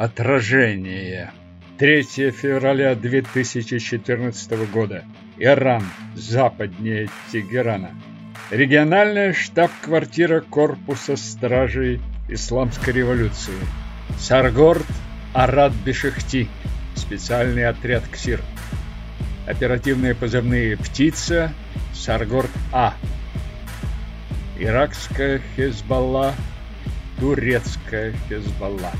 Отражение. 3 февраля 2014 года. Иран, западнее Тегерана. Региональная штаб-квартира Корпуса Стражей Исламской революции. Саргорд Арад Бешехти. Специальный отряд КСИР. Оперативные позывные «Птица», «Саргорд А». Иракская Хезбалла, турецкая Хезбалла.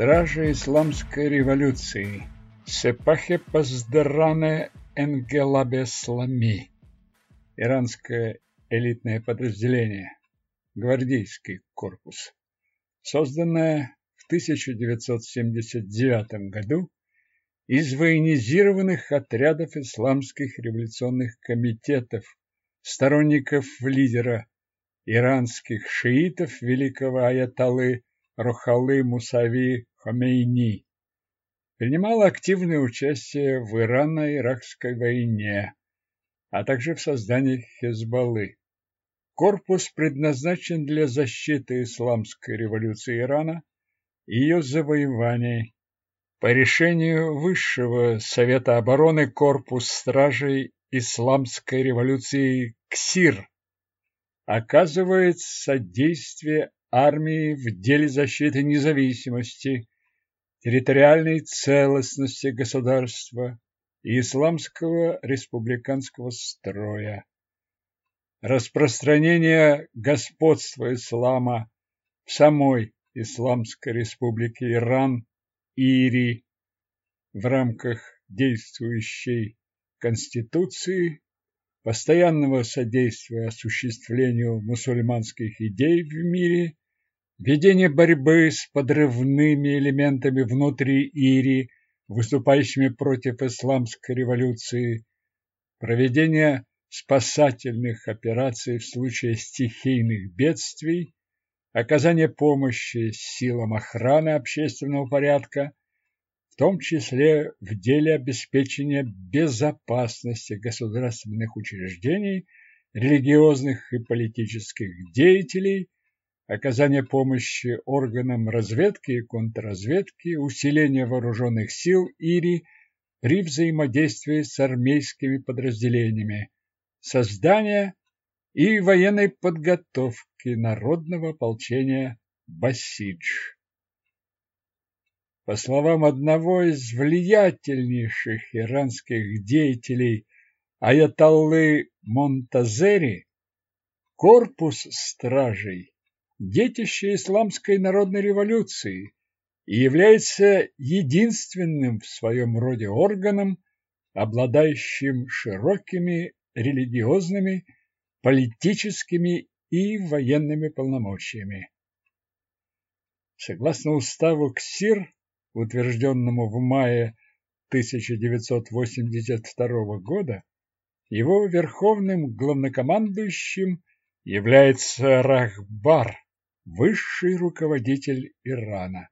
Стражи исламской революции. Сепахе Паздаране Энгелабеслами. Иранское элитное подразделение. Гвардейский корпус. Созданное в 1979 году из военизированных отрядов исламских революционных комитетов, сторонников лидера иранских шиитов великого аяталы Рохалы Мусави Хамейни. Принимал активное участие в Ирано-Иракской войне, а также в создании Хезбаллы. Корпус предназначен для защиты исламской революции Ирана и ее завоеваний. По решению Высшего Совета обороны Корпус Стражей Исламской революции КСИР оказывает содействие армии в деле защиты независимости, территориальной целостности государства и исламского республиканского строя. Распространение господства ислама в самой Исламской республике Иран Ири в рамках действующей Конституции постоянного содействия осуществлению мусульманских идей в мире ведение борьбы с подрывными элементами внутри Ири, выступающими против исламской революции, проведение спасательных операций в случае стихийных бедствий, оказание помощи силам охраны общественного порядка, в том числе в деле обеспечения безопасности государственных учреждений, религиозных и политических деятелей, оказание помощи органам разведки и контрразведки, усиление вооруженных сил ИРИ при взаимодействии с армейскими подразделениями, создание и военной подготовки народного ополчения Басидж. По словам одного из влиятельнейших иранских деятелей Аятоллы Монтазери, корпус стражей детище исламской народной революции и является единственным в своем роде органом, обладающим широкими религиозными, политическими и военными полномочиями. Согласно уставу КСИР, утвержденному в мае 1982 года, его верховным главнокомандующим является Рахбар, высший руководитель Ирана.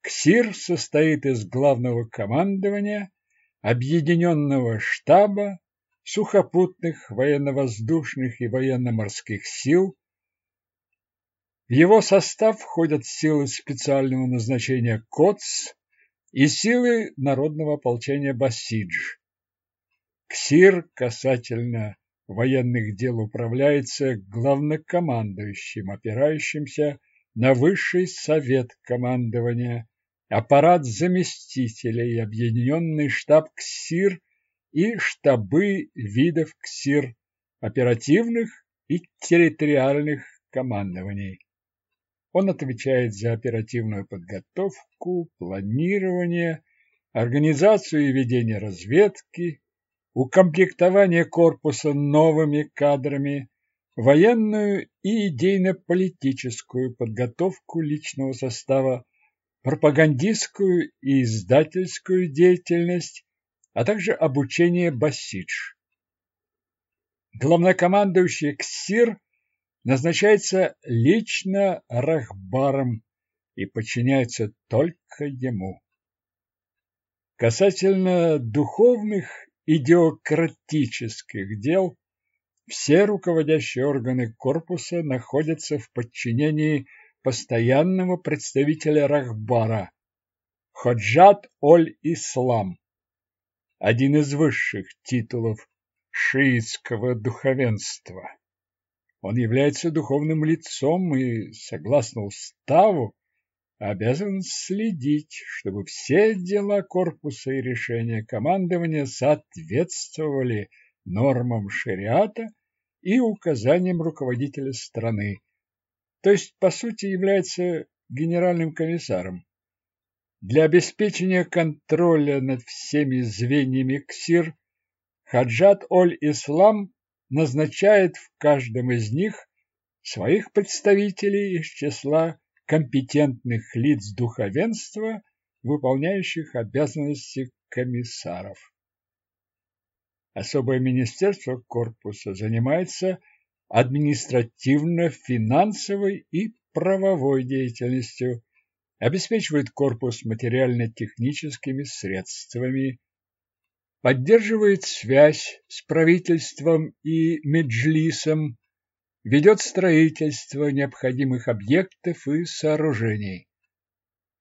КСИР состоит из главного командования, объединенного штаба, сухопутных, военно-воздушных и военно-морских сил. В его состав входят силы специального назначения КОЦ и силы народного ополчения Басидж. КСИР касательно военных дел управляется главнокомандующим, опирающимся на высший совет командования, аппарат заместителей, объединенный штаб КСИР и штабы видов КСИР, оперативных и территориальных командований. Он отвечает за оперативную подготовку, планирование, организацию и ведение разведки, укомплектование корпуса новыми кадрами, военную и идейно-политическую подготовку личного состава, пропагандистскую и издательскую деятельность, а также обучение басидж. Главнокомандующий КСИР назначается лично Рахбаром и подчиняется только ему. Касательно духовных идиократических дел все руководящие органы корпуса находятся в подчинении постоянного представителя Рахбара Ходжат Оль-Ислам, один из высших титулов шиитского духовенства. Он является духовным лицом и, согласно уставу, обязан следить, чтобы все дела корпуса и решения командования соответствовали нормам шариата и указаниям руководителя страны, то есть, по сути, является генеральным комиссаром. Для обеспечения контроля над всеми звеньями КСИР Хаджат Оль-Ислам назначает в каждом из них своих представителей из числа компетентных лиц духовенства, выполняющих обязанности комиссаров. Особое министерство корпуса занимается административно-финансовой и правовой деятельностью, обеспечивает корпус материально-техническими средствами, поддерживает связь с правительством и меджлисом, ведет строительство необходимых объектов и сооружений.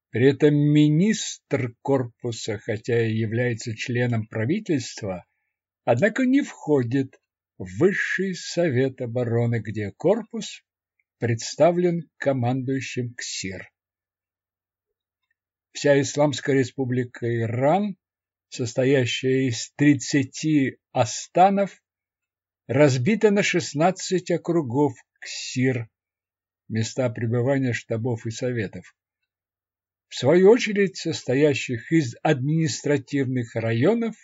При этом министр корпуса, хотя и является членом правительства, однако не входит в Высший совет обороны, где корпус представлен командующим КСИР. Вся Исламская республика Иран, состоящая из 30 астанов, разбита на 16 округов КСИР, места пребывания штабов и советов. В свою очередь, состоящих из административных районов,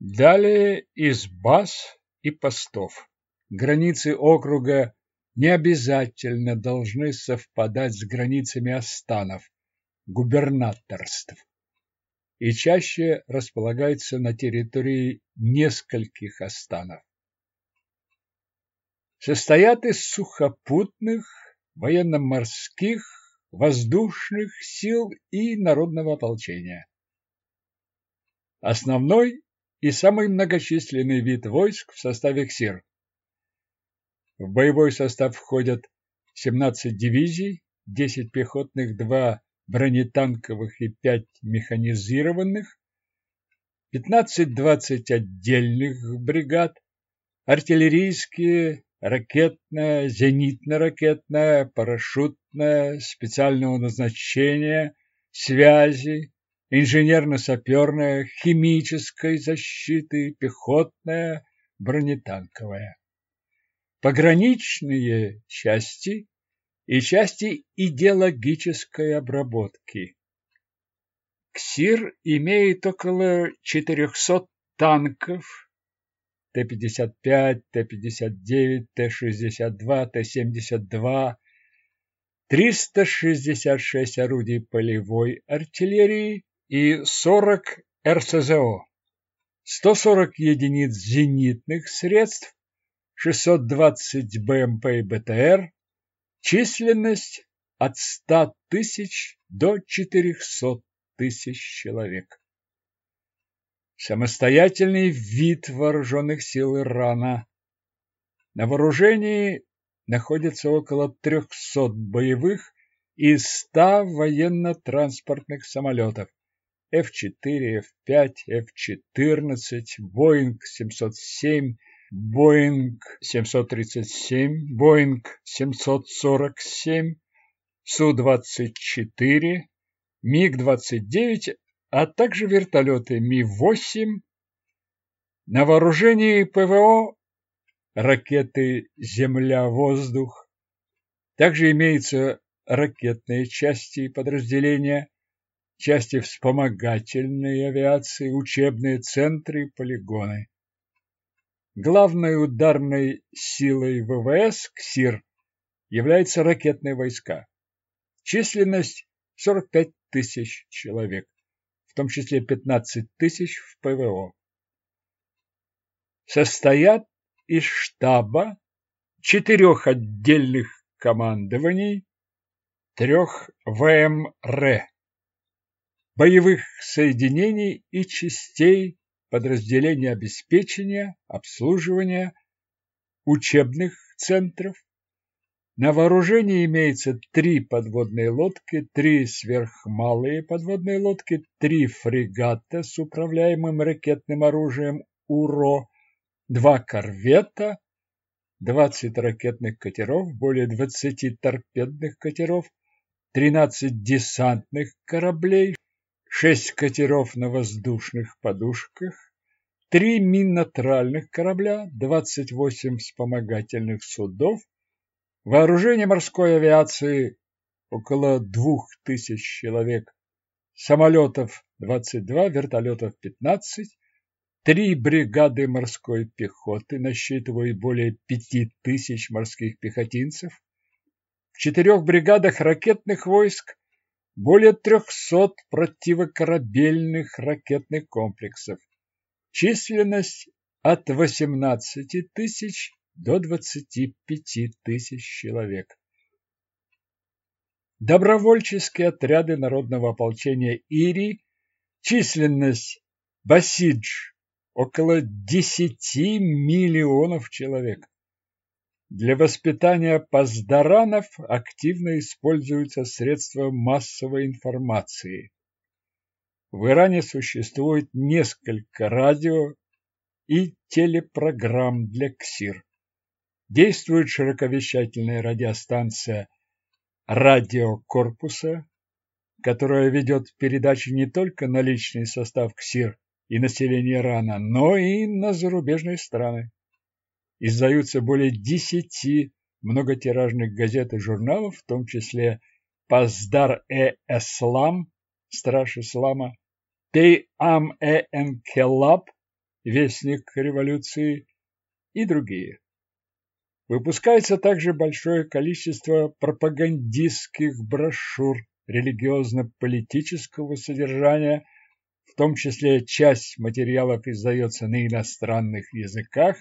далее из баз и постов. Границы округа не обязательно должны совпадать с границами астанов, губернаторств и чаще располагаются на территории нескольких астанов состоят из сухопутных, военно-морских, воздушных сил и народного ополчения. Основной и самый многочисленный вид войск в составе КСИР. В боевой состав входят 17 дивизий, 10 пехотных, 2 бронетанковых и 5 механизированных, 15-20 отдельных бригад, артиллерийские, ракетная, зенитно-ракетная, парашютная, специального назначения, связи, инженерно-саперная, химической защиты, пехотная, бронетанковая. Пограничные части и части идеологической обработки. КСИР имеет около 400 танков, Т-55, Т-59, Т-62, Т-72, 366 орудий полевой артиллерии и 40 РСЗО, 140 единиц зенитных средств, 620 БМП и БТР, численность от 100 тысяч до 400 тысяч человек самостоятельный вид вооруженных сил Ирана. На вооружении находится около 300 боевых и 100 военно-транспортных самолетов F-4, F-5, F-14, Боинг 707, Боинг 737, Боинг 747, Су-24, МиГ-29 а также вертолеты Ми-8, на вооружении ПВО ракеты «Земля-воздух». Также имеются ракетные части и подразделения, части вспомогательной авиации, учебные центры и полигоны. Главной ударной силой ВВС КСИР являются ракетные войска. Численность 45 тысяч человек том числе 15 тысяч в ПВО. Состоят из штаба четырех отдельных командований, трех ВМР, боевых соединений и частей подразделений обеспечения, обслуживания, учебных центров. На вооружении имеется три подводные лодки, три сверхмалые подводные лодки, три фрегата с управляемым ракетным оружием УРО, два корвета, 20 ракетных катеров, более 20 торпедных катеров, 13 десантных кораблей, 6 катеров на воздушных подушках, 3 минно-тральных корабля, 28 вспомогательных судов, вооружение морской авиации около 2000 человек, самолетов 22, вертолетов 15, Три бригады морской пехоты насчитывают более пяти тысяч морских пехотинцев. В четырех бригадах ракетных войск более трехсот противокорабельных ракетных комплексов. Численность от 18 тысяч до 25 тысяч человек. Добровольческие отряды народного ополчения Ири, численность Басидж около 10 миллионов человек. Для воспитания паздаранов активно используются средства массовой информации. В Иране существует несколько радио и телепрограмм для КСИР. Действует широковещательная радиостанция радиокорпуса, которая ведет передачи не только на личный состав КСИР, и население Ирана, но и на зарубежные страны. Издаются более десяти многотиражных газет и журналов, в том числе Паздар-э-Эслам, Страж Ислама, Тей-Ам-э-Энкелаб, Вестник революции и другие. Выпускается также большое количество пропагандистских брошюр религиозно-политического содержания – в том числе часть материалов издается на иностранных языках,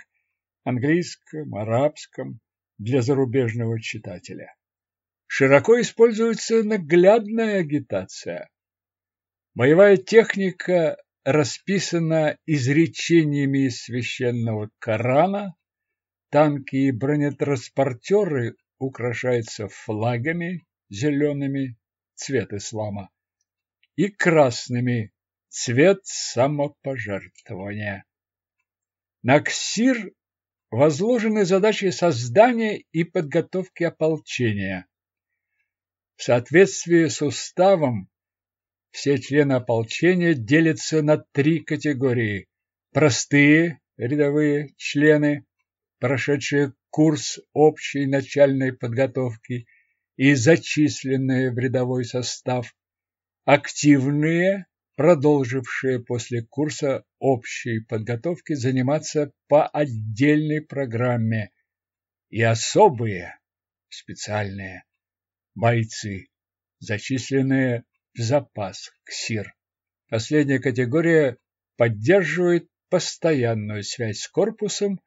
английском, арабском, для зарубежного читателя. Широко используется наглядная агитация. Боевая техника расписана изречениями из священного Корана, танки и бронетранспортеры украшаются флагами зелеными, цвет ислама, и красными, цвет самопожертвования. На КСИР возложены задачи создания и подготовки ополчения. В соответствии с уставом все члены ополчения делятся на три категории. Простые рядовые члены, прошедшие курс общей начальной подготовки и зачисленные в рядовой состав, активные продолжившие после курса общей подготовки заниматься по отдельной программе, и особые, специальные бойцы, зачисленные в запас КСИР. Последняя категория поддерживает постоянную связь с корпусом,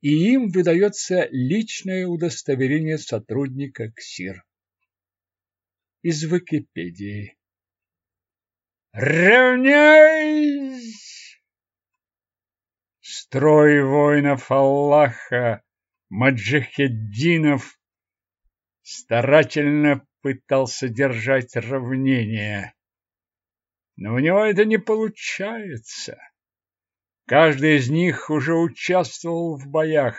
и им выдается личное удостоверение сотрудника КСИР. Из Википедии Равняйсь! Строй воинов Аллаха, маджахеддинов, старательно пытался держать равнение. Но у него это не получается. Каждый из них уже участвовал в боях.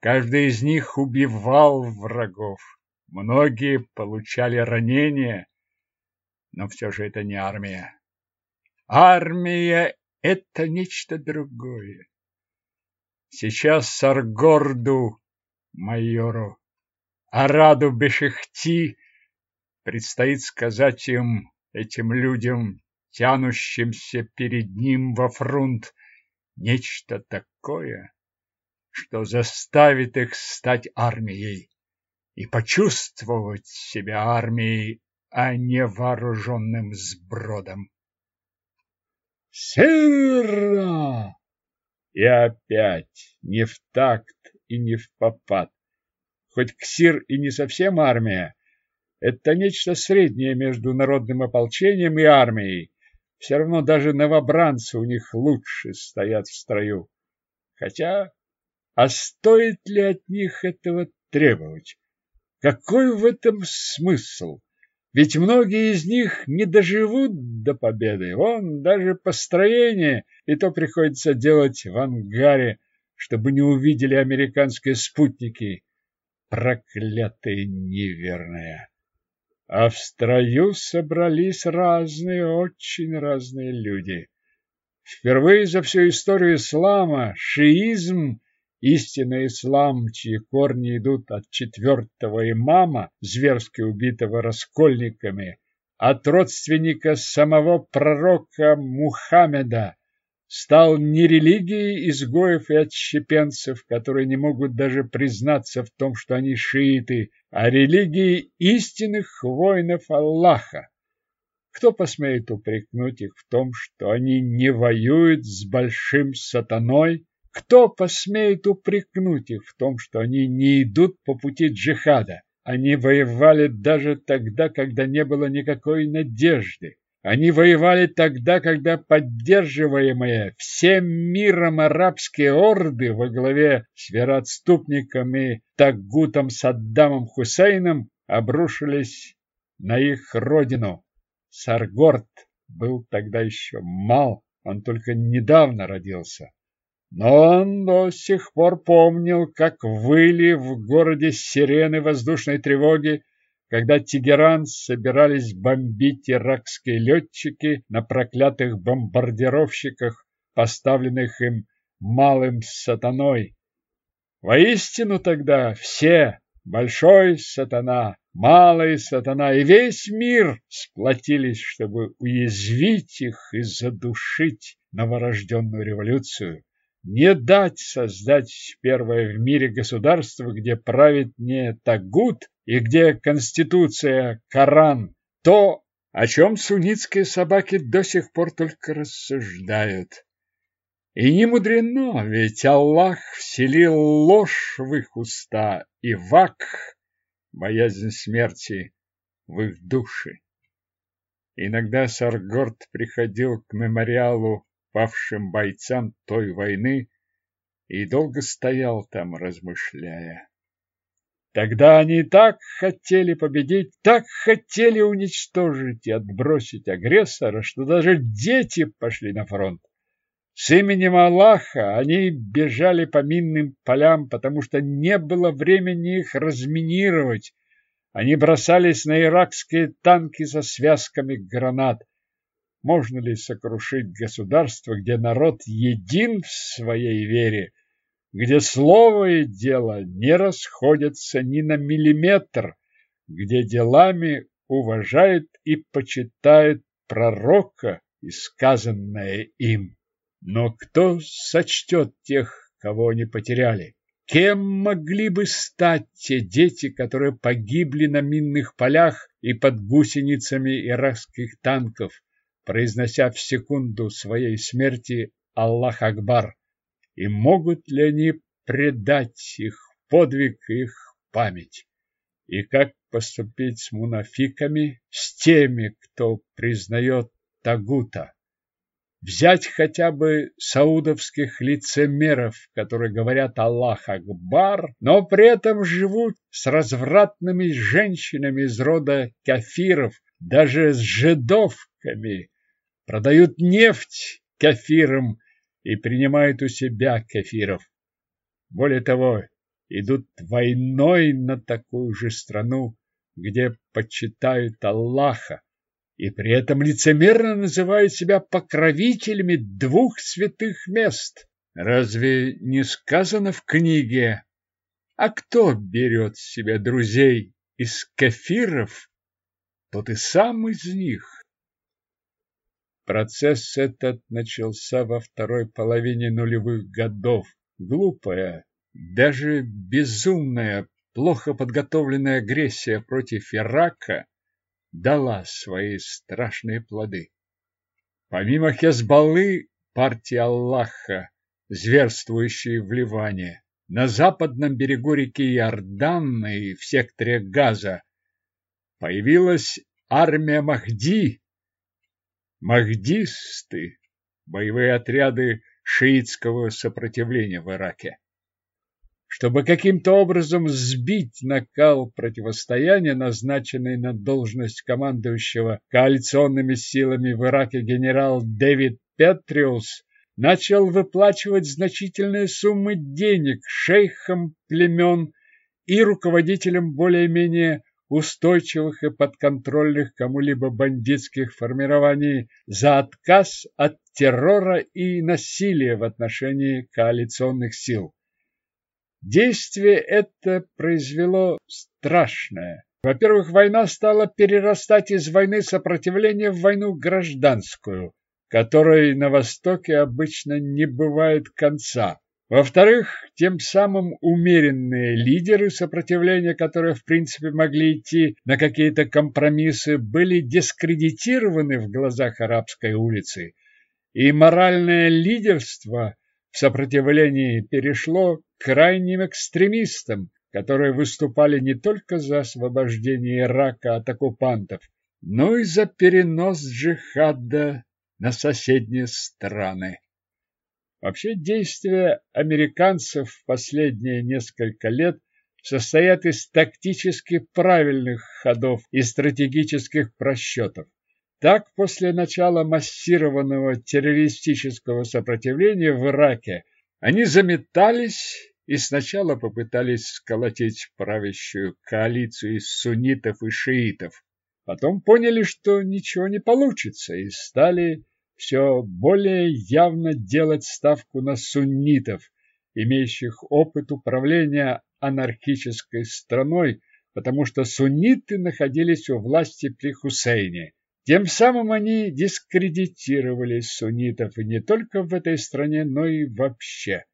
Каждый из них убивал врагов. Многие получали ранения но все же это не армия. Армия — это нечто другое. Сейчас Саргорду, майору, Араду Бешехти предстоит сказать им, этим людям, тянущимся перед ним во фронт, нечто такое, что заставит их стать армией и почувствовать себя армией а не вооруженным сбродом. Сыра! И опять не в такт и не в попад. Хоть КСИР и не совсем армия, это нечто среднее между народным ополчением и армией. Все равно даже новобранцы у них лучше стоят в строю. Хотя А стоит ли от них этого требовать? Какой в этом смысл? Ведь многие из них не доживут до победы. Вон даже построение, и то приходится делать в ангаре, чтобы не увидели американские спутники. Проклятые неверные! А в строю собрались разные, очень разные люди. Впервые за всю историю ислама шиизм Истинный ислам, чьи корни идут от четвертого имама, зверски убитого раскольниками, от родственника самого пророка Мухаммеда, стал не религией изгоев и отщепенцев, которые не могут даже признаться в том, что они шииты, а религией истинных воинов Аллаха. Кто посмеет упрекнуть их в том, что они не воюют с большим сатаной, кто посмеет упрекнуть их в том, что они не идут по пути джихада? Они воевали даже тогда, когда не было никакой надежды. Они воевали тогда, когда поддерживаемые всем миром арабские орды во главе с вероотступниками Таггутом Саддамом Хусейном обрушились на их родину. Саргорд был тогда еще мал, он только недавно родился. Но он до сих пор помнил, как выли в городе сирены воздушной тревоги, когда Тегеран собирались бомбить иракские летчики на проклятых бомбардировщиках, поставленных им малым сатаной. Воистину тогда все, большой сатана, малый сатана и весь мир сплотились, чтобы уязвить их и задушить новорожденную революцию не дать создать первое в мире государство, где правит не Тагут и где Конституция Коран, то, о чем суннитские собаки до сих пор только рассуждают. И не мудрено, ведь Аллах вселил ложь в их уста и вак, боязнь смерти, в их души. Иногда Саргорд приходил к мемориалу павшим бойцам той войны и долго стоял там, размышляя. Тогда они так хотели победить, так хотели уничтожить и отбросить агрессора, что даже дети пошли на фронт. С именем Аллаха они бежали по минным полям, потому что не было времени их разминировать. Они бросались на иракские танки со связками гранат. Можно ли сокрушить государство, где народ един в своей вере, где слово и дело не расходятся ни на миллиметр, где делами уважают и почитают пророка и сказанное им? Но кто сочтет тех, кого они потеряли? Кем могли бы стать те дети, которые погибли на минных полях и под гусеницами иракских танков? Произнося в секунду своей смерти Аллах Акбар, и могут ли они предать их подвиг их память? И как поступить с мунафиками, с теми, кто признает Тагута? Взять хотя бы саудовских лицемеров, которые говорят Аллах Акбар, но при этом живут с развратными женщинами из рода кафиров, даже с жидовками, продают нефть кафирам и принимают у себя кафиров. Более того, идут войной на такую же страну, где почитают Аллаха, и при этом лицемерно называют себя покровителями двух святых мест. Разве не сказано в книге, а кто берет себе друзей из кафиров, тот и сам из них. Процесс этот начался во второй половине нулевых годов. Глупая, даже безумная, плохо подготовленная агрессия против Ирака дала свои страшные плоды. Помимо Хезбаллы, партии Аллаха, зверствующей в Ливане, на западном берегу реки Иордан и в секторе Газа появилась армия Махди, Махдисты – боевые отряды шиитского сопротивления в Ираке. чтобы каким-то образом сбить накал противостояния, назначенный на должность командующего коалиционными силами в Ираке генерал Дэвид Петриус, начал выплачивать значительные суммы денег шейхам племен и руководителям более-менее устойчивых и подконтрольных кому-либо бандитских формирований за отказ от террора и насилия в отношении коалиционных сил. Действие это произвело страшное. Во-первых, война стала перерастать из войны сопротивления в войну гражданскую, которой на Востоке обычно не бывает конца. Во-вторых, тем самым умеренные лидеры сопротивления, которые в принципе могли идти на какие-то компромиссы, были дискредитированы в глазах арабской улицы, и моральное лидерство в сопротивлении перешло к крайним экстремистам, которые выступали не только за освобождение Ирака от оккупантов, но и за перенос джихада на соседние страны. Вообще действия американцев в последние несколько лет состоят из тактически правильных ходов и стратегических просчетов. Так, после начала массированного террористического сопротивления в Ираке, они заметались и сначала попытались сколотить правящую коалицию из суннитов и шиитов. Потом поняли, что ничего не получится, и стали все более явно делать ставку на суннитов, имеющих опыт управления анархической страной, потому что сунниты находились у власти при Хусейне. Тем самым они дискредитировали суннитов не только в этой стране, но и вообще.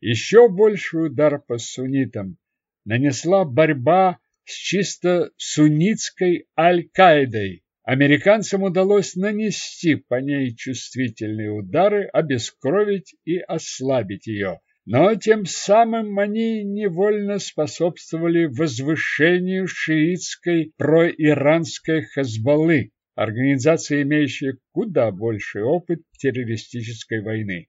Еще больший удар по суннитам нанесла борьба с чисто суннитской Аль-Каидой. Американцам удалось нанести по ней чувствительные удары, обескровить и ослабить ее. Но тем самым они невольно способствовали возвышению шиитской проиранской Хазбаллы, организации, имеющей куда больший опыт террористической войны.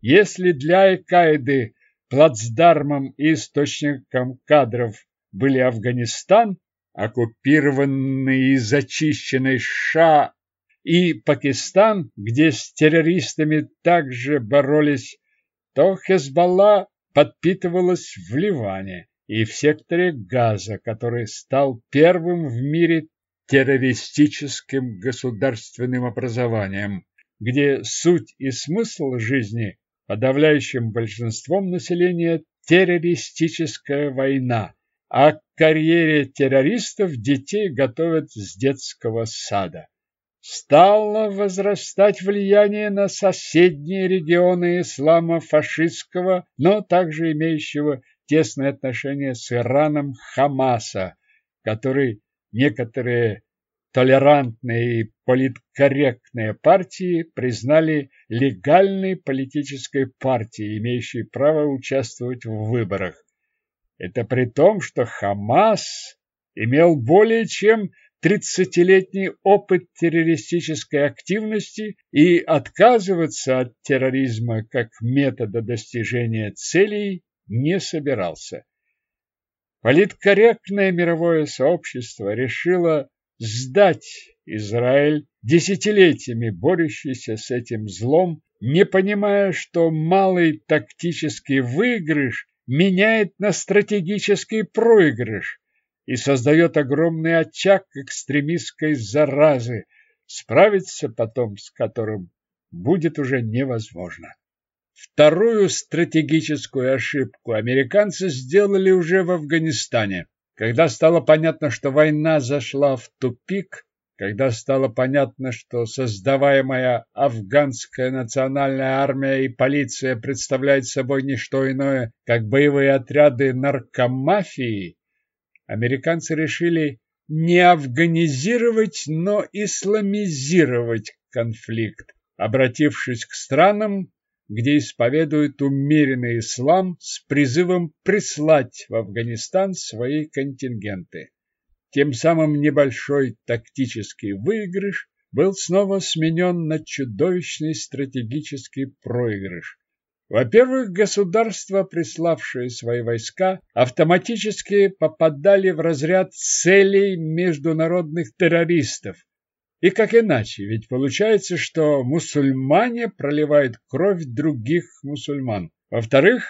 Если для Аль-Каиды плацдармом и источником кадров были Афганистан, оккупированный и зачищенный США и Пакистан, где с террористами также боролись то Хезбалла подпитывалась в Ливане и в секторе Газа, который стал первым в мире террористическим государственным образованием, где суть и смысл жизни подавляющим большинством населения террористическая война, а к карьере террористов детей готовят с детского сада стало возрастать влияние на соседние регионы ислама фашистского, но также имеющего тесное отношение с Ираном Хамаса, который некоторые толерантные и политкорректные партии признали легальной политической партией, имеющей право участвовать в выборах. Это при том, что Хамас имел более чем тридцатилетний опыт террористической активности и отказываться от терроризма как метода достижения целей не собирался. Политкорректное мировое сообщество решило сдать Израиль, десятилетиями борющийся с этим злом, не понимая, что малый тактический выигрыш меняет на стратегический проигрыш, и создает огромный очаг экстремистской заразы, справиться потом с которым будет уже невозможно. Вторую стратегическую ошибку американцы сделали уже в Афганистане. Когда стало понятно, что война зашла в тупик, когда стало понятно, что создаваемая афганская национальная армия и полиция представляют собой не что иное, как боевые отряды наркомафии, американцы решили не афганизировать, но исламизировать конфликт, обратившись к странам, где исповедуют умеренный ислам с призывом прислать в Афганистан свои контингенты. Тем самым небольшой тактический выигрыш был снова сменен на чудовищный стратегический проигрыш. Во-первых, государства, приславшие свои войска, автоматически попадали в разряд целей международных террористов. И как иначе, ведь получается, что мусульмане проливают кровь других мусульман. Во-вторых,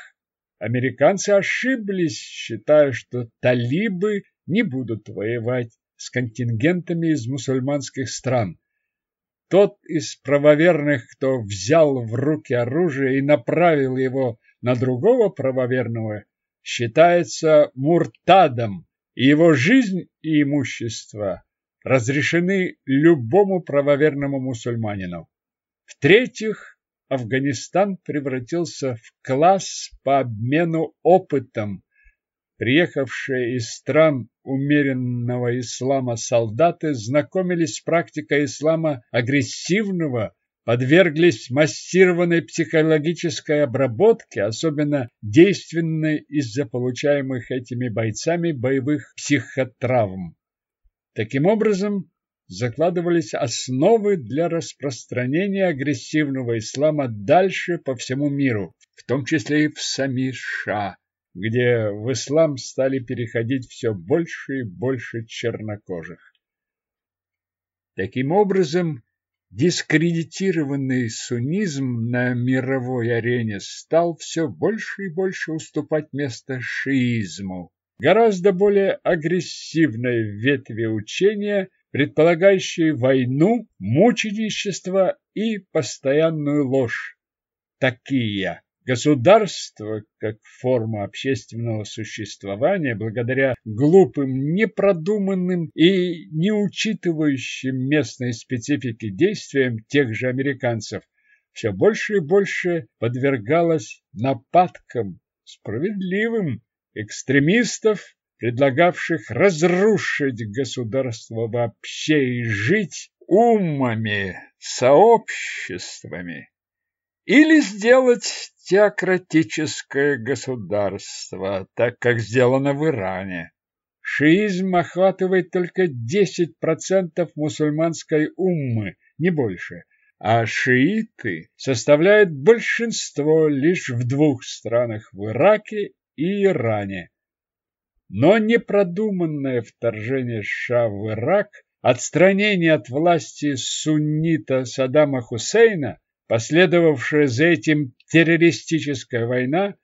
американцы ошиблись, считая, что талибы не будут воевать с контингентами из мусульманских стран. Тот из правоверных, кто взял в руки оружие и направил его на другого правоверного, считается муртадом, и его жизнь и имущество разрешены любому правоверному мусульманину. В-третьих, Афганистан превратился в класс по обмену опытом, Приехавшие из стран умеренного ислама солдаты знакомились с практикой ислама агрессивного, подверглись массированной психологической обработке, особенно действенной из-за получаемых этими бойцами боевых психотравм. Таким образом, закладывались основы для распространения агрессивного ислама дальше по всему миру, в том числе и в сами США где в ислам стали переходить все больше и больше чернокожих. Таким образом, дискредитированный суннизм на мировой арене стал все больше и больше уступать место шиизму, гораздо более агрессивной ветви учения, предполагающей войну, мученичество и постоянную ложь. Такие Государство, как форма общественного существования, благодаря глупым, непродуманным и не учитывающим местной специфики действиям тех же американцев, все больше и больше подвергалось нападкам справедливым экстремистов, предлагавших разрушить государство вообще и жить умами, сообществами или сделать теократическое государство, так как сделано в Иране. Шиизм охватывает только 10% мусульманской уммы, не больше, а шииты составляют большинство лишь в двух странах в Ираке и Иране. Но непродуманное вторжение США в Ирак, отстранение от власти суннита Саддама Хусейна – Последовавшая за этим террористическая война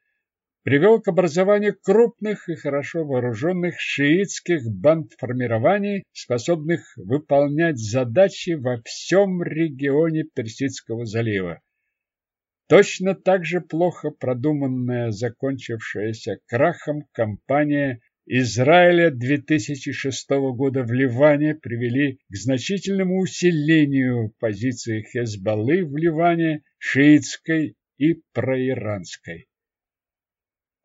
привел к образованию крупных и хорошо вооруженных шиитских бандформирований, способных выполнять задачи во всем регионе Персидского залива. Точно так же плохо продуманная, закончившаяся крахом кампания Израиля 2006 года в Ливане привели к значительному усилению позиций Хезбаллы в Ливане, шиитской и проиранской.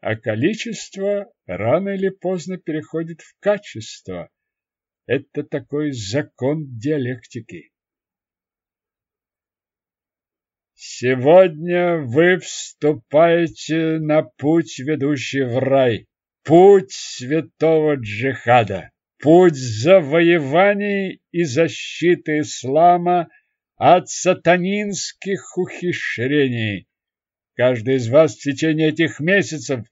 А количество рано или поздно переходит в качество. Это такой закон диалектики. Сегодня вы вступаете на путь, ведущий в рай. Путь святого джихада, путь завоеваний и защиты ислама от сатанинских ухищрений. Каждый из вас в течение этих месяцев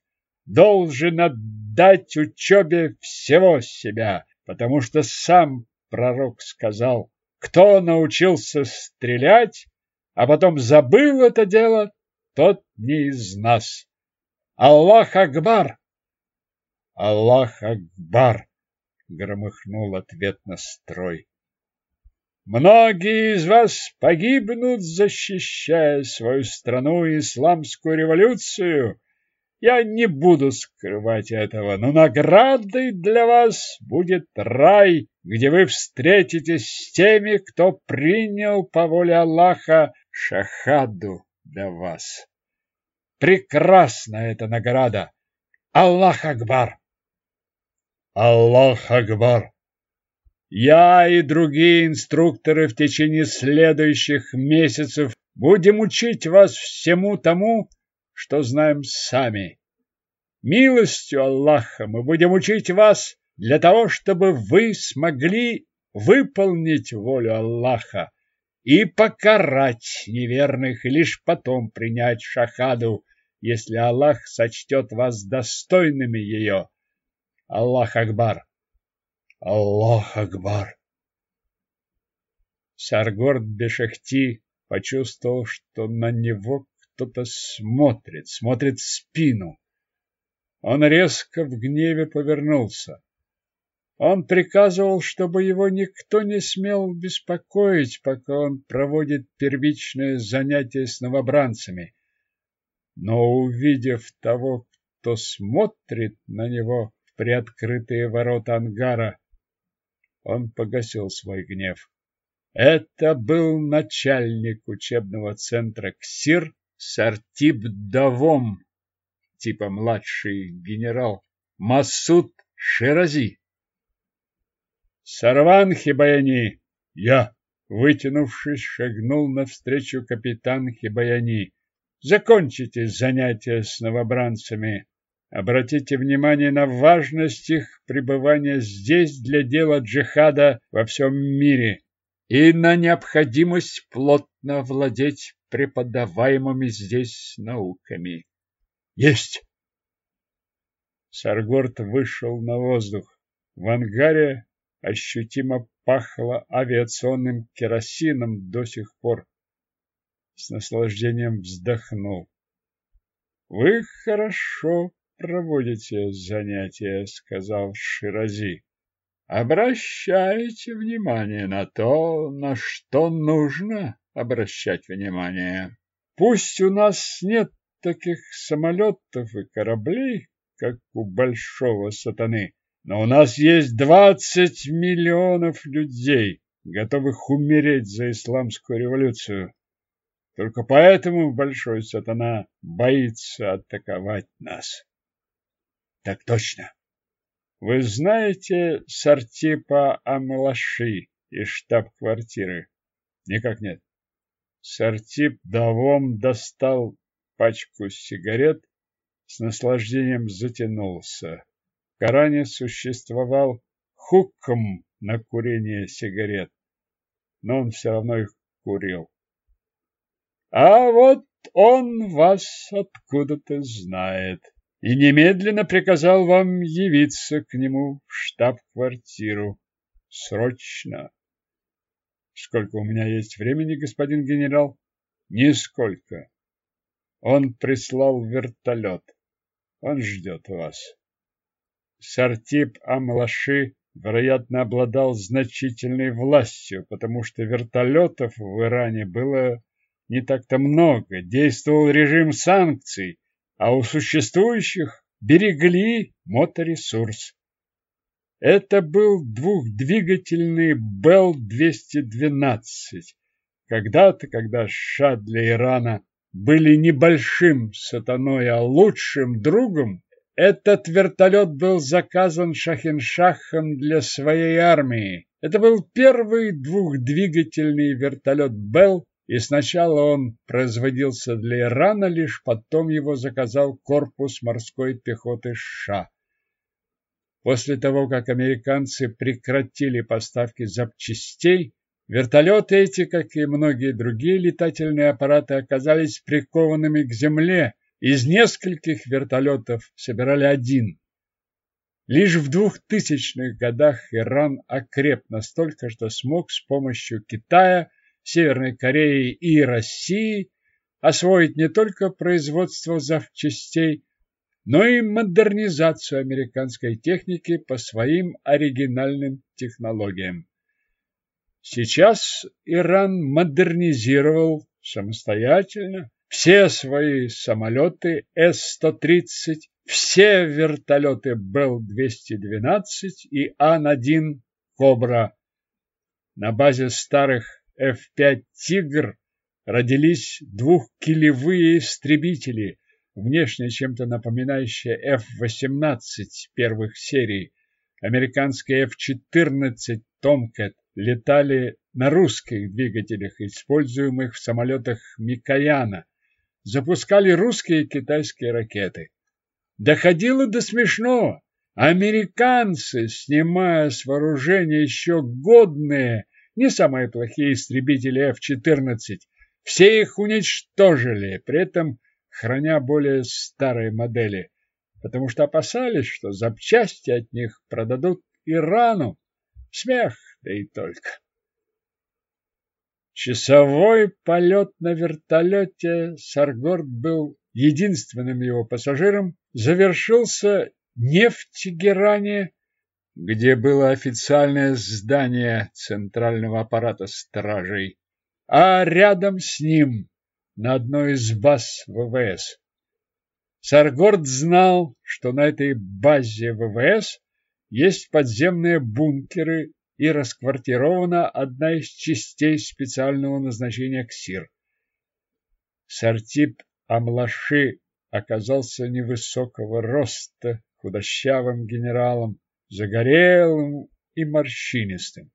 должен отдать учебе всего себя, потому что сам пророк сказал, кто научился стрелять, а потом забыл это дело, тот не из нас. Аллах Акбар! Аллах Акбар! Громыхнул ответно строй. Многие из вас погибнут, защищая свою страну и исламскую революцию. Я не буду скрывать этого, но наградой для вас будет рай, где вы встретитесь с теми, кто принял по воле Аллаха шахаду для вас. Прекрасна эта награда! Аллах Акбар! Аллах Акбар! Я и другие инструкторы в течение следующих месяцев будем учить вас всему тому, что знаем сами. Милостью Аллаха мы будем учить вас для того, чтобы вы смогли выполнить волю Аллаха и покарать неверных, и лишь потом принять шахаду, если Аллах сочтет вас достойными ее. Аллах Акбар! Аллах Акбар! Саргорд Бешехти почувствовал, что на него кто-то смотрит, смотрит в спину. Он резко в гневе повернулся. Он приказывал, чтобы его никто не смел беспокоить, пока он проводит первичное занятие с новобранцами. Но, увидев того, кто смотрит на него приоткрытые ворота ангара, он погасил свой гнев. Это был начальник учебного центра КСИР Сартиб Давом, типа младший генерал Масуд Ширази. Сарван Хибаяни! Я, вытянувшись, шагнул навстречу капитан Хибаяни. Закончите занятия с новобранцами. Обратите внимание на важность их пребывания здесь для дела джихада во всем мире и на необходимость плотно владеть преподаваемыми здесь науками. Есть! Саргорд вышел на воздух. В ангаре ощутимо пахло авиационным керосином до сих пор. С наслаждением вздохнул. Вы хорошо проводите занятия, сказал Ширази. Обращайте внимание на то, на что нужно обращать внимание. Пусть у нас нет таких самолетов и кораблей, как у большого сатаны, но у нас есть двадцать миллионов людей, готовых умереть за исламскую революцию. Только поэтому большой сатана боится атаковать нас. Так точно. Вы знаете Сартипа Амлаши из штаб-квартиры? Никак нет. Сартип Давом достал пачку сигарет, с наслаждением затянулся. Коране существовал хукм на курение сигарет, но он все равно их курил. А вот он вас откуда-то знает и немедленно приказал вам явиться к нему в штаб-квартиру. Срочно. Сколько у меня есть времени, господин генерал? Нисколько. Он прислал вертолет. Он ждет вас. Сартип Амлаши, вероятно, обладал значительной властью, потому что вертолетов в Иране было не так-то много, действовал режим санкций, а у существующих берегли моторесурс. Это был двухдвигательный Бел-212. Когда-то, когда США для Ирана были небольшим сатаной, а лучшим другом, этот вертолет был заказан Шахиншахом для своей армии. Это был первый двухдвигательный вертолет Белл, и сначала он производился для Ирана, лишь потом его заказал корпус морской пехоты США. После того, как американцы прекратили поставки запчастей, вертолеты эти, как и многие другие летательные аппараты, оказались прикованными к земле, из нескольких вертолетов собирали один. Лишь в двухтысячных годах Иран окреп настолько, что смог с помощью Китая, Северной Кореи и России освоить не только производство запчастей, но и модернизацию американской техники по своим оригинальным технологиям. Сейчас Иран модернизировал самостоятельно все свои самолеты С-130, все вертолеты Бел-212 и Ан-1 «Кобра». На базе старых F-5 «Тигр» родились двухкилевые истребители, внешне чем-то напоминающие F-18 первых серий. Американские F-14 «Томкэт» летали на русских двигателях, используемых в самолетах Микояна, запускали русские и китайские ракеты. Доходило до смешного. Американцы, снимая с вооружения еще годные не самые плохие истребители F-14. Все их уничтожили, при этом храня более старые модели, потому что опасались, что запчасти от них продадут Ирану. Смех, да и только. Часовой полет на вертолете Саргорд был единственным его пассажиром, завершился не в Тегеране, где было официальное здание центрального аппарата стражей, а рядом с ним, на одной из баз ВВС. Саргорд знал, что на этой базе ВВС есть подземные бункеры и расквартирована одна из частей специального назначения КСИР. Сартип Амлаши оказался невысокого роста, худощавым генералом, загорелым и морщинистым.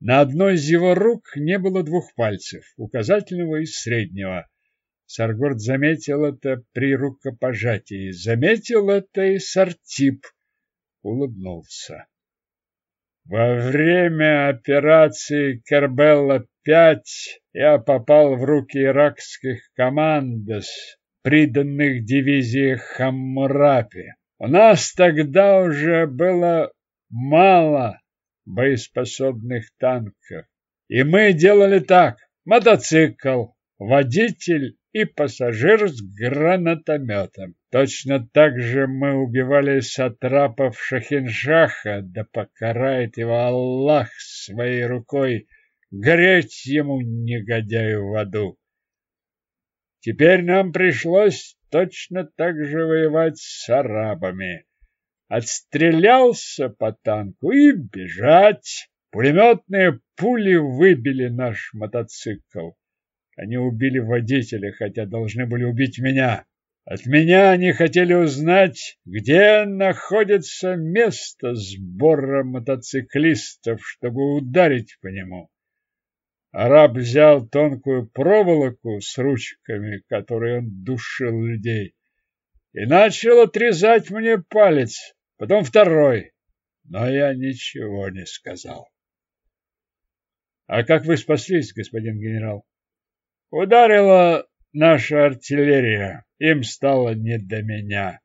На одной из его рук не было двух пальцев, указательного и среднего. Саргорд заметил это при рукопожатии. Заметил это и Сартип. Улыбнулся. Во время операции Кербелла-5 я попал в руки иракских командос, приданных дивизии Хаммурапи. У нас тогда уже было мало боеспособных танков. И мы делали так. Мотоцикл, водитель и пассажир с гранатометом. Точно так же мы убивали сатрапов Шахиншаха, да покарает его Аллах своей рукой, гореть ему, негодяю, в аду. Теперь нам пришлось точно так же воевать с арабами. Отстрелялся по танку и бежать. Пулеметные пули выбили наш мотоцикл. Они убили водителя, хотя должны были убить меня. От меня они хотели узнать, где находится место сбора мотоциклистов, чтобы ударить по нему. Араб взял тонкую проволоку с ручками, которой он душил людей, и начал отрезать мне палец, потом второй, но я ничего не сказал. — А как вы спаслись, господин генерал? Ударила наша артиллерия. Им стало не до меня.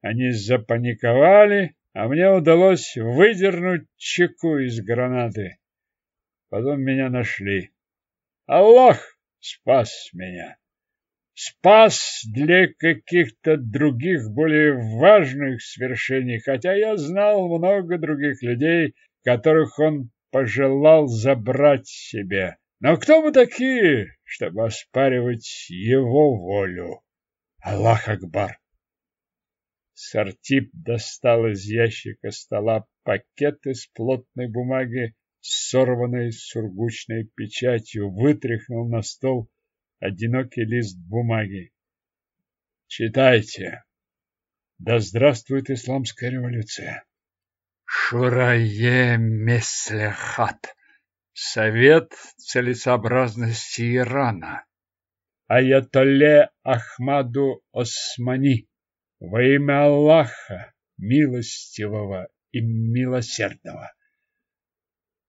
Они запаниковали, а мне удалось выдернуть чеку из гранаты. Потом меня нашли. Аллах спас меня. Спас для каких-то других более важных свершений, хотя я знал много других людей, которых он пожелал забрать себе. Но кто мы такие, чтобы оспаривать его волю? Аллах Акбар! Сартип достал из ящика стола пакет из плотной бумаги сорванной сургучной печатью, вытряхнул на стол одинокий лист бумаги. Читайте. Да здравствует исламская революция. Шурае Меслехат. Совет целесообразности Ирана. Аятолле Ахмаду Османи. Во имя Аллаха, милостивого и милосердного.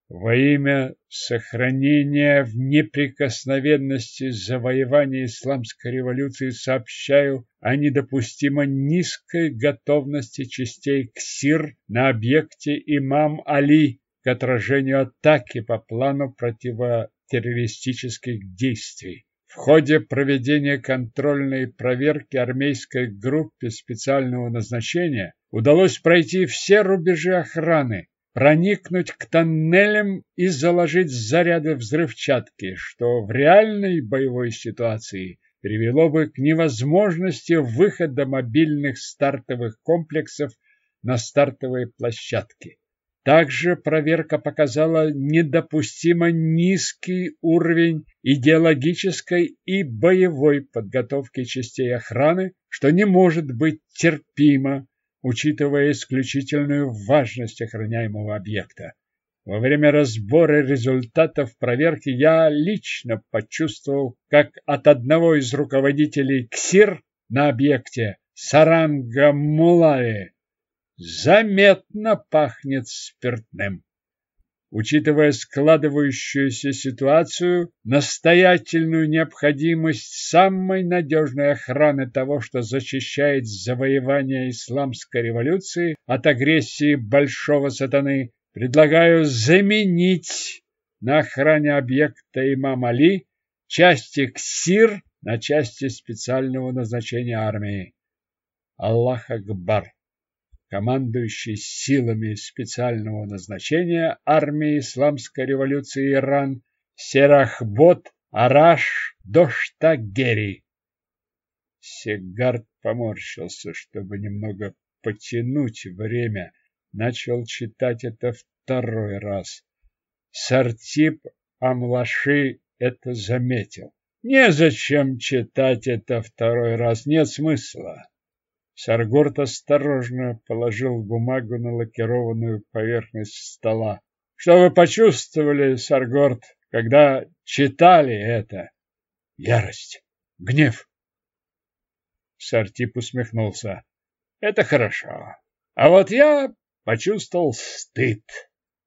Во имя сохранения в неприкосновенности завоевания исламской революции сообщаю о недопустимо низкой готовности частей КСИР на объекте имам Али к отражению атаки по плану противотеррористических действий. В ходе проведения контрольной проверки армейской группе специального назначения удалось пройти все рубежи охраны, проникнуть к тоннелям и заложить заряды взрывчатки, что в реальной боевой ситуации привело бы к невозможности выхода мобильных стартовых комплексов на стартовые площадки. Также проверка показала недопустимо низкий уровень идеологической и боевой подготовки частей охраны, что не может быть терпимо, учитывая исключительную важность охраняемого объекта. Во время разбора результатов проверки я лично почувствовал, как от одного из руководителей КСИР на объекте Саранга Мулаи заметно пахнет спиртным. Учитывая складывающуюся ситуацию, настоятельную необходимость самой надежной охраны того, что защищает завоевание исламской революции от агрессии большого сатаны, предлагаю заменить на охране объекта имам Али части КСИР на части специального назначения армии. Аллах Акбар командующий силами специального назначения армии Исламской революции Иран Серахбот Араш Доштагери. Сегард поморщился, чтобы немного потянуть время. Начал читать это второй раз. Сартип Амлаши это заметил. Незачем читать это второй раз, нет смысла. Саргорт осторожно положил бумагу на лакированную поверхность стола. Что вы почувствовали, Саргорт, когда читали это? Ярость, гнев. Сартип усмехнулся. Это хорошо. А вот я почувствовал стыд.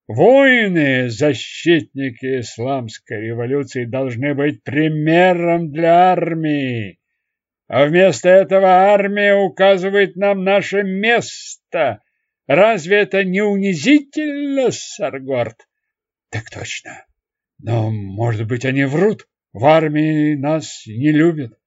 Воины, защитники исламской революции должны быть примером для армии. А вместо этого армия указывает нам наше место. Разве это не унизительно, Саргорд? Так точно. Но, может быть, они врут. В армии нас не любят.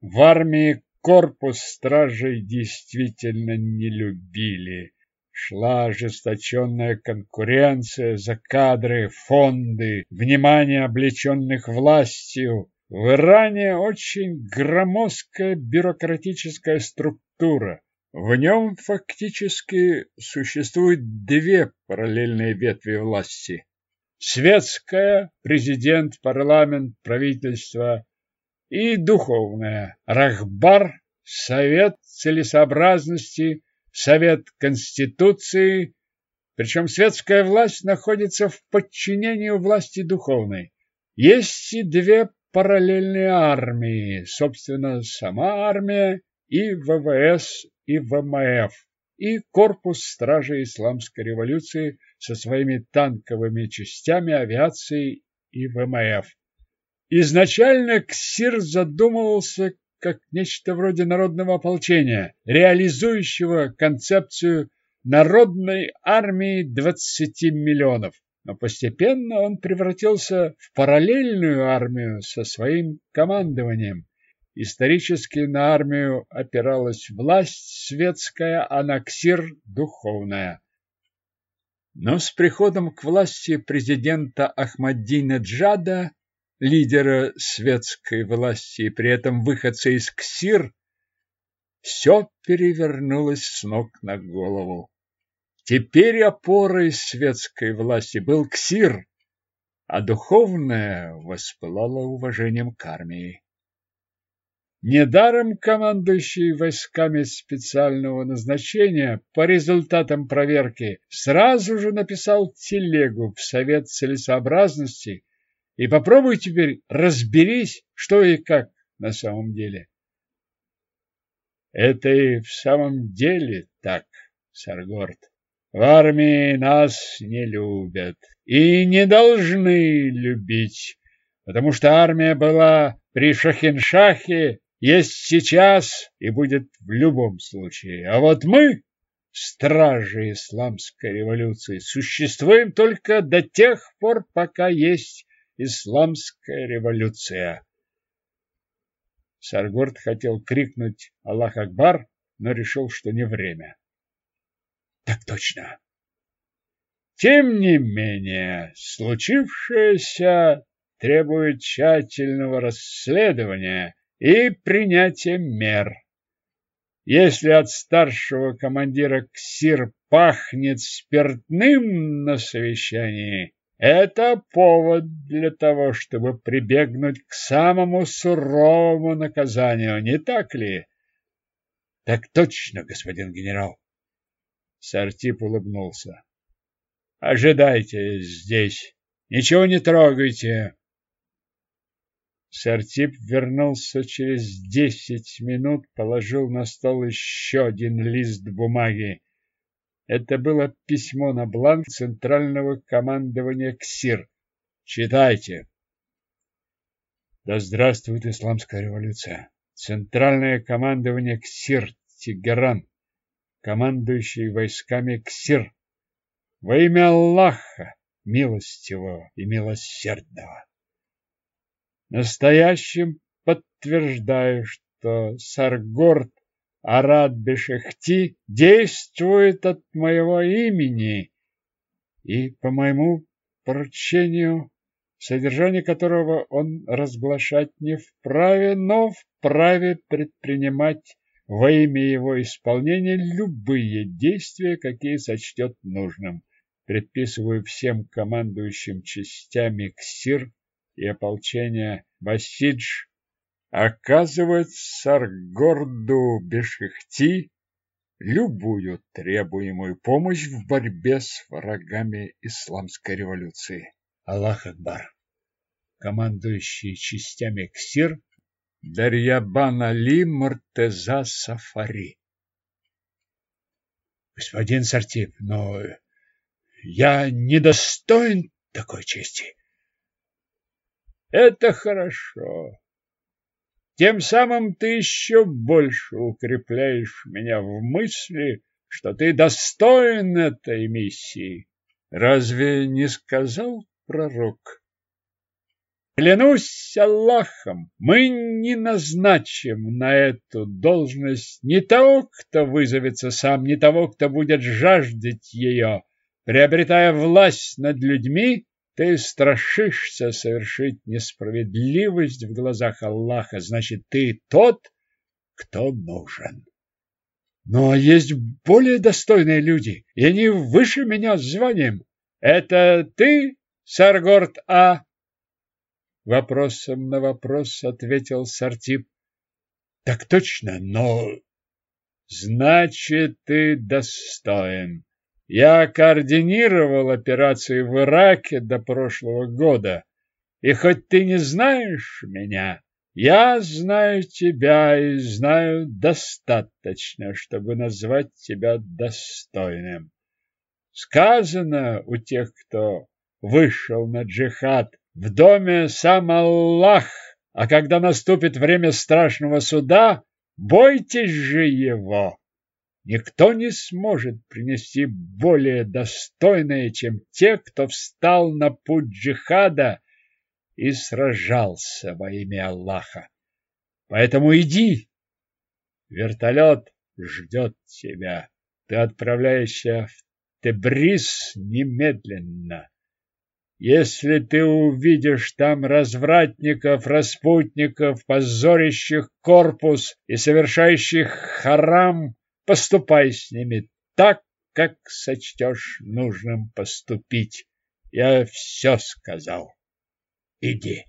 В армии корпус стражей действительно не любили. Шла ожесточенная конкуренция за кадры, фонды, внимание облеченных властью. В Иране очень громоздкая бюрократическая структура. В нем фактически существует две параллельные ветви власти. Светская – президент, парламент, правительство и духовная – Рахбар, Совет целесообразности, Совет Конституции, причем светская власть находится в подчинении власти духовной. Есть и две параллельные армии, собственно, сама армия и ВВС, и ВМФ, и корпус стражей исламской революции со своими танковыми частями, авиацией и ВМФ. Изначально КСИР задумывался как нечто вроде народного ополчения, реализующего концепцию народной армии 20 миллионов но постепенно он превратился в параллельную армию со своим командованием. Исторически на армию опиралась власть светская, а на ксир – духовная. Но с приходом к власти президента Ахмаддина Джада, лидера светской власти и при этом выходца из КСИР, все перевернулось с ног на голову. Теперь опорой светской власти был Ксир, а духовное воспылало уважением к армии. Недаром командующий войсками специального назначения по результатам проверки сразу же написал телегу в Совет целесообразности и попробуй теперь разберись, что и как на самом деле. Это и в самом деле так, Саргорд. В армии нас не любят и не должны любить, потому что армия была при Шахиншахе, есть сейчас и будет в любом случае. А вот мы, стражи исламской революции, существуем только до тех пор, пока есть исламская революция. Саргорд хотел крикнуть «Аллах Акбар», но решил, что не время. Так точно. Тем не менее, случившееся требует тщательного расследования и принятия мер. Если от старшего командира КСИР пахнет спиртным на совещании, это повод для того, чтобы прибегнуть к самому суровому наказанию, не так ли? Так точно, господин генерал. Сартип улыбнулся. Ожидайте здесь. Ничего не трогайте. Сартип вернулся через десять минут, положил на стол еще один лист бумаги. Это было письмо на бланк Центрального командования КСИР. Читайте. Да здравствует исламская революция. Центральное командование КСИР, Тегеран, командующий войсками КСИР. Во имя Аллаха, милостивого и милосердного. Настоящим подтверждаю, что Саргорд Арат Бешехти действует от моего имени и по моему поручению, содержание которого он разглашать не вправе, но вправе предпринимать во имя его исполнения любые действия, какие сочтет нужным. Предписываю всем командующим частями КСИР и ополчения Басидж оказывать Саргорду Бешехти любую требуемую помощь в борьбе с врагами исламской революции. Аллах Акбар. Командующий частями КСИР Дарьябан Али Муртеза Сафари. Господин Сартип, но я недостоин такой чести. Это хорошо. Тем самым ты еще больше укрепляешь меня в мысли, что ты достоин этой миссии. Разве не сказал пророк? Клянусь Аллахом, мы не назначим на эту должность ни того, кто вызовется сам, ни того, кто будет жаждать ее. Приобретая власть над людьми, ты страшишься совершить несправедливость в глазах Аллаха, значит, ты тот, кто нужен. Но есть более достойные люди, и они выше меня званием. Это ты, Саргорд А? Вопросом на вопрос ответил Сартип. Так точно, но... Значит, ты достоин. Я координировал операции в Ираке до прошлого года, и хоть ты не знаешь меня, я знаю тебя и знаю достаточно, чтобы назвать тебя достойным. Сказано у тех, кто вышел на джихад, в доме сам Аллах, а когда наступит время страшного суда, бойтесь же его. Никто не сможет принести более достойное, чем те, кто встал на путь джихада и сражался во имя Аллаха. Поэтому иди. Вертолет ждет тебя. Ты отправляешься в Тебриз немедленно. Если ты увидишь там развратников, распутников, позорящих корпус и совершающих харам, Поступай с ними так, как сочтешь нужным поступить. Я все сказал. Иди.